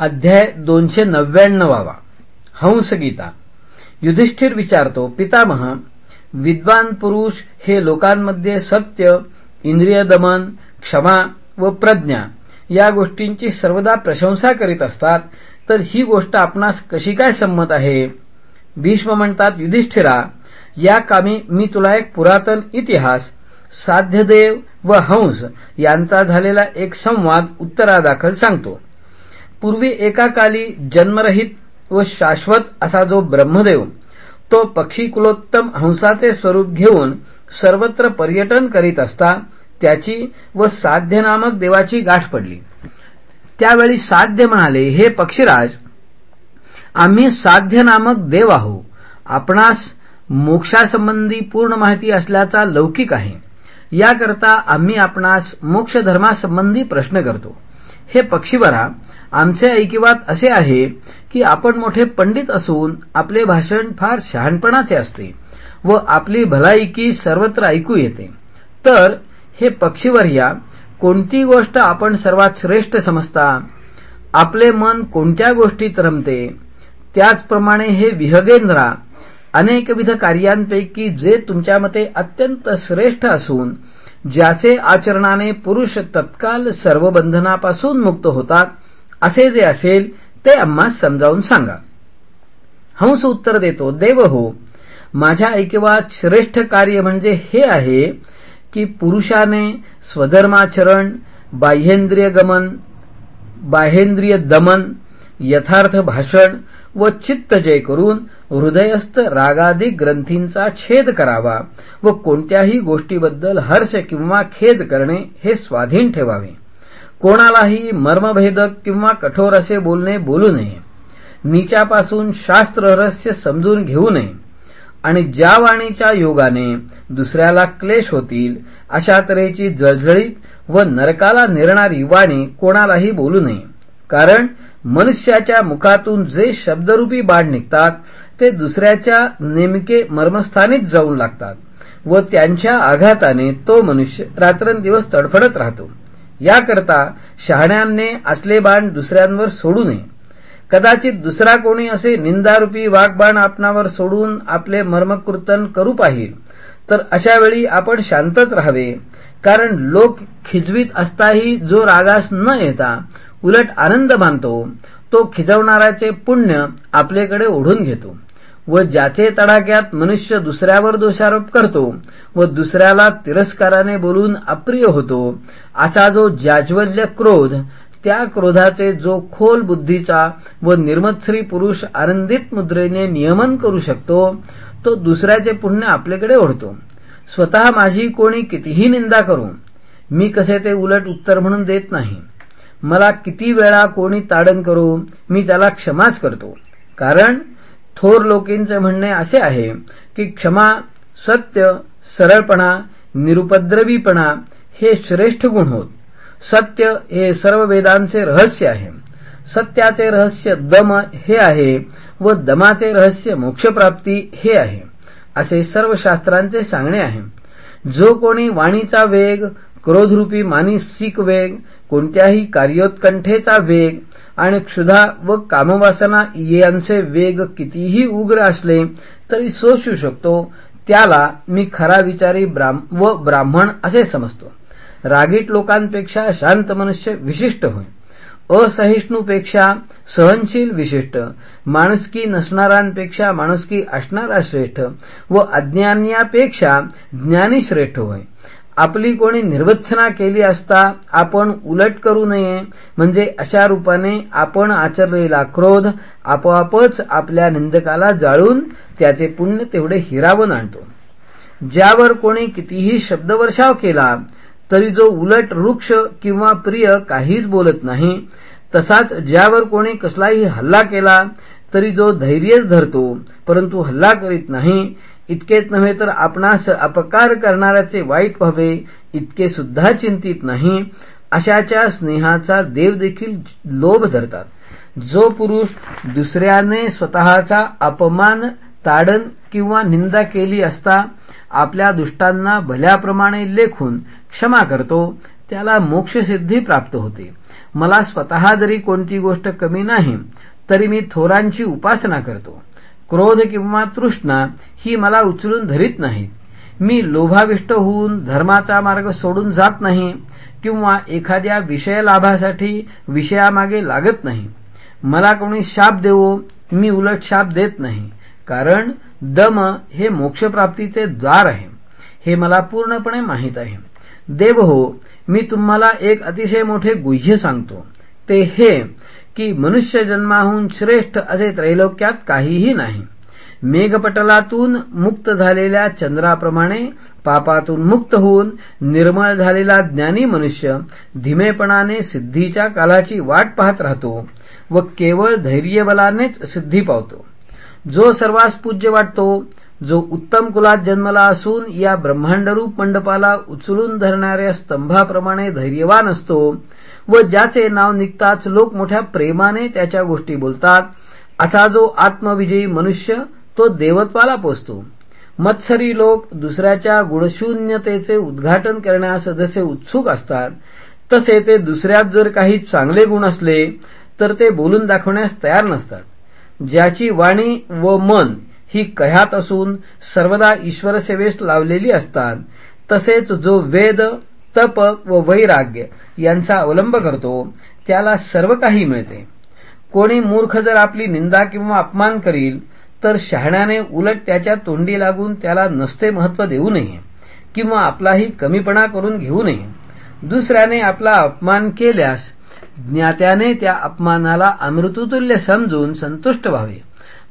अध्याय दोनशे नव्याण्णवावा हंसगीता. युधिष्ठिर विचारतो पितामह विद्वान पुरुष हे लोकांमध्ये सत्य इंद्रिय दमन क्षमा व प्रज्ञा या गोष्टींची सर्वदा प्रशंसा करीत असतात तर ही गोष्ट आपणास कशी काय संमत आहे? भीष्म म्हणतात युधिष्ठिरा या कामी मी तुला एक पुरातन इतिहास साध्यदेव व हंस यांचा झालेला एक संवाद उत्तरादाखल सांगतो. पूर्वी एका काली जन्मरहित व शाश्वत असा जो ब्रह्मदेव तो पक्षी कुलोत्तम हंसाचे स्वरूप घेऊन सर्वत्र पर्यटन करीत असता त्याची व साध्य नामक देवाची गाठ पडली. त्यावेळी साध्य म्हणाले हे पक्षीराज आम्ही साध्य नामक देव आहो. आपणास मोक्षासंबंधी पूर्ण माहिती असल्याचा लौकिक आहे. याकरता आम्ही आपणास मोक्ष धर्मासंबंधी प्रश्न करतो. हे पक्षीवरा आमच्या ऐकिवात असे आहे की आपण मोठे पंडित असून आपले भाषण फार शहाणपणाचे असते व आपली भलाईकी सर्वत्र ऐकू येते. तर हे पक्षीवर्या कोणती गोष्ट आपण सर्वात श्रेष्ठ समजता? आपले मन कोणत्या गोष्टीत रमते? त्याचप्रमाणे हे विहगेंद्रा अनेकविध कार्यांपैकी जे तुमच्या मते अत्यंत श्रेष्ठ असून ज्याचे आचरणाने पुरुष तत्काल सर्व बंधनापासून मुक्त होतात असे जे असेल ते अम्मा समजावून सांगा. हंस उत्तर देतो देव हो माझ्या ऐकिवात श्रेष्ठ कार्य म्हणजे हे आहे की पुरुषाने स्वधर्माचरण बाह्येंद्रिय गमन बाहेंद्रिय दमन यथार्थ भाषण व चित्त जय करून हृदयस्थ रागादी ग्रंथींचा छेद करावा व कोणत्याही गोष्टीबद्दल हर्ष किंवा खेद करणे हे स्वाधीन ठेवावे. कोणालाही मर्मभेदक किंवा कठोर असे बोलणे बोलू नये. नीचापासून शास्त्र रहस्य समजून घेऊ नये. आणि ज्या वाणीच्या योगाने दुसऱ्याला क्लेश होतील अशा तऱ्हेची जळजळीत व नरकाला नेणारी वाणी कोणालाही बोलू नये. कारण मनुष्याच्या मुखातून जे शब्दरूपी बाण निघतात ते दुसऱ्याच्या नेमके मर्मस्थानीच जाऊन लागतात व त्यांच्या आघाताने तो मनुष्य रात्रंदिवस तडफडत राहतो. याकरता शहाण्याने असले बाण दुसऱ्यांवर सोडू नये. कदाचित दुसरा कोणी असे निंदारूपी वाघबाण आपणावर सोडून आपले मर्मकृतन करू पाहिल तर अशावेळी आपण शांतच राहावे कारण लोक खिजवीत असताही जो रागास न येता उलट आनंद मानतो तो खिजवणाऱ्याचे पुण्य आपलेकडे ओढून घेतो. व ज्याचे तडाक्यात मनुष्य दुसऱ्यावर दोषारोप करतो व दुसऱ्याला तिरस्काराने बोलून अप्रिय होतो असा जो जाज्वल्य क्रोध त्या क्रोधाचे जो खोल बुद्धीचा व निर्मत्सरी पुरुष आनंदित मुद्रेने नियमन करू शकतो तो दुसऱ्याचे पुण्य आपल्याकडे ओढतो. स्वतः माझी कोणी कितीही निंदा करू मी कसे ते उलट उत्तर म्हणून देत नाही. मला किती वेळा कोणी ताडण करू मी त्याला क्षमाच करतो. कारण थोर लोकींचे म्हणणे असे आहे की क्षमा सत्य सरळपणा निरुपद्रवीपणा हे श्रेष्ठ गुण होत. सत्य हे सर्व वेदांचे रहस्य आहे. सत्याचे रहस्य दम हे आहे व दमाचे रहस्य मोक्षप्राप्ती हे आहे असे सर्व शास्त्रांचे सांगणे आहे. जो कोणी वाणीचा वेग क्रोधरूपी मानसिक वेग कोणत्याही कार्योत्कंठेचा वेग आणि क्षुधा व कामवासना यांचे वेग कितीही उग्र असले तरी सोसू शकतो. त्याला मी खरा विचारी व ब्राह्मण असे समजतो. रागीट लोकांपेक्षा शांत मनुष्य विशिष्ट होय. असहिष्णूपेक्षा सहनशील विशिष्ट. माणुसकी नसणाऱ्यांपेक्षा माणुसकी असणारा श्रेष्ठ व अज्ञान्यापेक्षा ज्ञानी श्रेष्ठ होय. आपली कोणी निर्वत्सना केली असता आपण उलट करू नये म्हणजे अशा रूपाने आपण आचरलेला क्रोध आपोआपच आपल्या निंदकाला जाळून त्याचे पुण्य तेवढे हिरावून आणतो. ज्यावर कोणी कितीही शब्दवर्षाव केला तरी जो उलट वृक्ष किंवा प्रिय काहीच बोलत नाही तसाच ज्यावर कोणी कसलाही हल्ला केला तरी जो धैर्यच धरतो परंतु हल्ला करीत नाही इतकेच नव्हे तर आपणास अपकार करणाऱ्याचे वाईट व्हावे इतके सुद्धा चिंतित नाही. अशाच्या स्नेहाचा देव देखील लोभ धरतात. जो पुरुष दुसऱ्याने स्वतःचा अपमान ताडण किंवा निंदा केली असता आपल्या दुष्टांना भल्याप्रमाणे लेखून क्षमा करतो त्याला मोक्षसिद्धी प्राप्त होते. मला स्वतः जरी कोणती गोष्ट कमी नाही तरी मी थोरांची उपासना करतो. क्रोध किंवा तृष्णा ही मला उचलून धरीत नाहीत मी लोभाविष्ट होऊन धर्माचा मार्ग सोडून जात नाही किंवा एखाद्या विषय लाभासाठी विषयामागे लागत नाही. मला कोणी शाप देवो मी उलट शाप देत नाही. कारण दम हे मोक्षप्राप्तीचे द्वार आहे. हे मला पूर्णपणे माहीत आहे. देव हो मी तुम्हाला एक अतिशय मोठे गुह्य सांगतो. ते हे की मनुष्य जन्माहून श्रेष्ठ असे त्रैलोक्यात काहीही नाही. मेघपटलातून मुक्त झालेल्या चंद्राप्रमाणे पापातून मुक्त होऊन निर्मळ झालेला ज्ञानी मनुष्य धीमेपणाने सिद्धीच्या कालाची वाट पाहत राहतो व केवळ धैर्यबलानेच सिद्धी पावतो. जो सर्वास पूज्य वाटतो जो उत्तम कुलात जन्मला असून या ब्रह्मांडरूप मंडपाला उचलून धरणाऱ्या स्तंभाप्रमाणे धैर्यवान असतो व ज्याचे नाव निघताच लोक मोठ्या प्रेमाने त्याच्या गोष्टी बोलतात. असा जो आत्मविजयी मनुष्य तो देवत्वाला पोचतो. मत्सरी लोक दुसऱ्याच्या गुणशून्यतेचे उद्घाटन करण्यास जसे उत्सुक असतात तसे ते दुसऱ्यात जर काही चांगले गुण असले तर ते बोलून दाखवण्यास तयार नसतात. ज्याची वाणी व मन ही कह्यात असून सर्वदा ईश्वरसेवेस लावलेली असतात तसेच जो वेद तप व वैराग्य यांचा अवलंब करतो त्याला सर्व काही मिळते. कोणी मूर्ख जर आपली निंदा किंवा अपमान करील तर शहाण्याने उलट त्याच्या तोंडी लागून त्याला नसते महत्त्व देऊ नये किंवा आपलाही कमीपणा करून घेऊ नये. दुसऱ्याने आपला अपमान केल्यास ज्ञात्याने त्या अपमानाला अमृततुल्य समजून संतुष्ट व्हावे.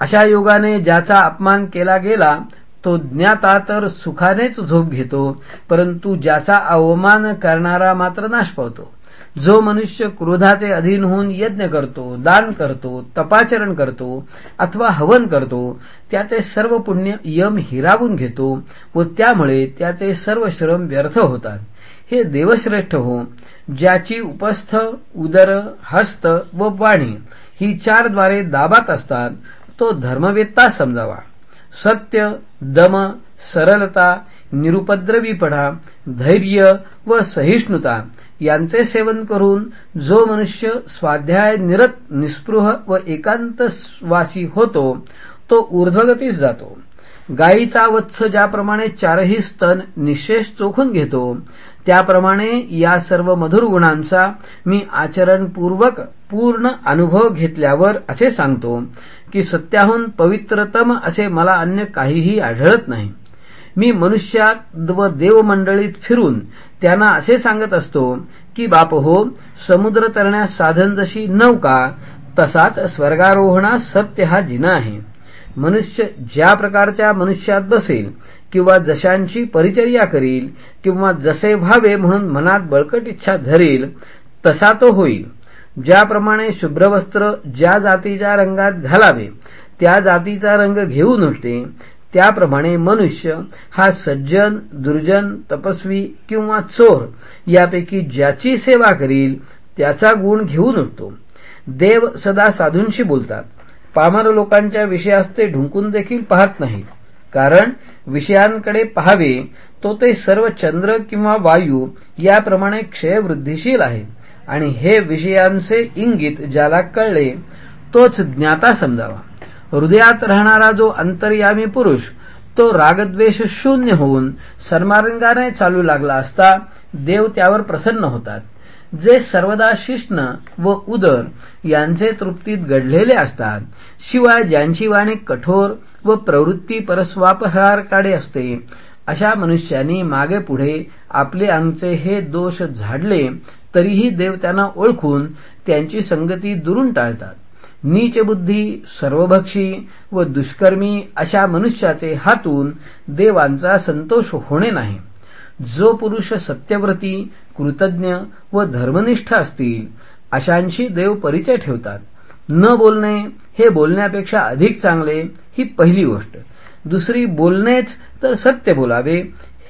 अशा योगाने ज्याचा अपमान केला गेला तो ज्ञाता तर सुखानेच झोप घेतो परंतु ज्याचा अवमान करणारा मात्र नाश पावतो. जो मनुष्य क्रोधाचे अधीन होऊन यज्ञ करतो दान करतो तपाचरण करतो अथवा हवन करतो त्याचे सर्व पुण्य यम हिरावून घेतो व त्यामुळे त्याचे सर्व श्रम व्यर्थ होतात. हे देवश्रेष्ठ हो ज्याची उपस्थ उदर हस्त व वाणी ही चारद्वारे दाबात असतात तो धर्मवेत्ता समजावा. सत्य दम सरलता निरुपद्रवीपणा धैर्य व सहिष्णुता यांचे सेवन करून जो मनुष्य स्वाध्याय निरत निस्पृह व एकांतवासी होतो तो ऊर्ध्वगतीस जातो. गायीचा वत्स ज्याप्रमाणे चारही स्तन निशेष चोखून घेतो त्याप्रमाणे या सर्व मधुर गुणांचा मी आचरणपूर्वक पूर्ण अनुभव घेतल्यावर असे सांगतो. की सत्याहून पवित्रतम असे मला अन्य काहीही आढळत नाही. मी मनुष्यात व देवमंडळीत फिरून त्यांना असे सांगत असतो की बाप हो समुद्र तरण्यास साधन जशी नौका तसाच स्वर्गारोहणा सत्य हा जिना आहे. मनुष्य ज्या प्रकारच्या मनुष्यात बसेल किंवा जशांची परिचर्या करील किंवा जसे व्हावे म्हणून मनात बळकट इच्छा धरेल तसा तो होईल. ज्याप्रमाणे शुभ्रवस्त्र ज्या जातीच्या रंगात घालावे त्या जातीचा रंग घेऊन नसते त्याप्रमाणे मनुष्य हा सज्जन दुर्जन तपस्वी किंवा चोर यापैकी ज्याची सेवा करील त्याचा गुण घेऊन नसतो देव सदा साधूंशी बोलतात. पामर लोकांच्या विषयास ते ढुंकून देखील पाहत नाहीत. कारण विषयांकडे पहावे तो ते सर्व चंद्र किंवा वायू याप्रमाणे क्षयवृद्धिशील आहेत. आणि हे विषयांचे इंगित ज्याला कळले तोच ज्ञाता समजावा. हृदयात राहणारा जो अंतर्यामी पुरुष तो रागद्वेष शून्य होऊन सर्मारंगाने चालू लागला असता देव त्यावर प्रसन्न होतात. जे सर्वदा शिष्ण व उदर यांचे तृप्तीत घडलेले असतात शिवाय ज्यांची वाणी कठोर व प्रवृत्ती परस्वापहारकाडे असते अशा मनुष्यांनी मागे पुढे आपले अंगचे हे दोष झाडले तरीही देव त्यांना ओळखून त्यांची संगती दुरून टाळतात. नीच बुद्धी सर्वभक्षी व दुष्कर्मी अशा मनुष्याचे हातून देवांचा संतोष होणे नाही. जो पुरुष सत्यव्रती कृतज्ञ व धर्मनिष्ठ असतील अशांशी देव परिचय ठेवतात. न बोलणे हे बोलण्यापेक्षा अधिक चांगले ही पहिली गोष्ट. दुसरी बोलणेच तर सत्य बोलावे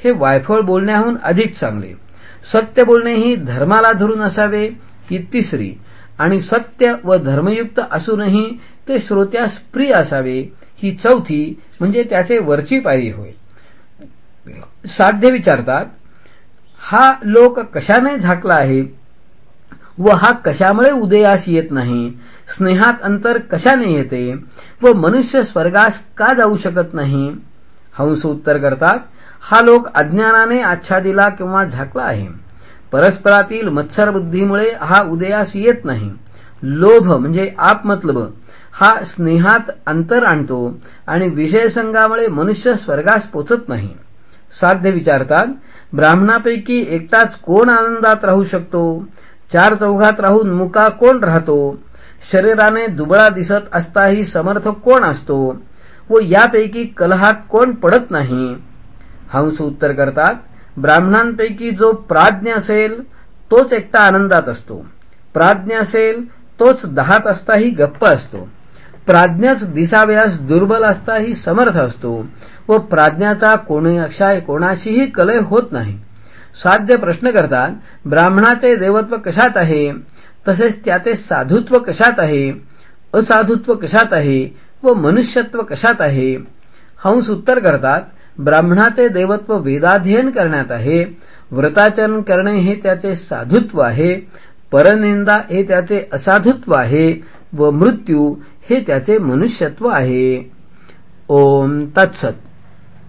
हे वायफळ बोलण्याहून अधिक चांगले. सत्य बोलणे ही धर्माला धरून असावे ही तिसरी. आणि सत्य व धर्मयुक्त असूनही ते श्रोत्यास प्रिय असावे ही चौथी म्हणजे त्याचे वरची पायरी होय. साध्य विचारतात हा लोक कशाने झाकला आहे? व हा कशामुळे उदयास येत नाही? स्नेहात अंतर कशाने येते? व मनुष्य स्वर्गास का जाऊ शकत नाही? हंस उत्तर करतात हा लोक अज्ञानाने आच्छादिला किंवा झाकला आहे. परस्परातील मत्सर बुद्धीमुळे हा उदयास येत नाही. लोभ म्हणजे आपमतलब. हा स्नेहात अंतर आणतो आणि विषयसंगामुळे मनुष्य स्वर्गास पोचत नाही. साध्य विचारतात ब्राह्मणापैकी एकटाच कोण आनंदात राहू शकतो? चार चौघात राहून मुका कोण राहतो? शरीराने दुबळा दिसत असताही समर्थ कोण असतो? व यापैकी कलहात कोण पडत नाही? हंस उत्तर करतात ब्राह्मणांपैकी जो प्राज्ञ असेल तोच एकटा आनंदात असतो. प्राज्ञ असेल तोच दहात असताही गप्प असतो. प्राज्ञाच दिसाव्यास दुर्बल असताही समर्थ असतो व प्राज्ञाचा कोणाशाय कोणाशीही कलय होत नाही. साध्य प्रश्न करतात ब्राह्मणाचे देवत्व कशात आहे? तसेच त्याचे साधुत्व कशात आहे? असाधुत्व कशात आहे? व मनुष्यत्व कशात आहे? हंस उत्तर करतात ब्राह्मणाचे देवत्व वेदाध्ययन करण्यात आहे व्रताचरण करणे हे त्याचे साधुत्व आहे परनिंदा हे त्याचे असाधुत्व आहे व मृत्यू हे त्याचे मनुष्यत्व आहे. ओम तत्सत.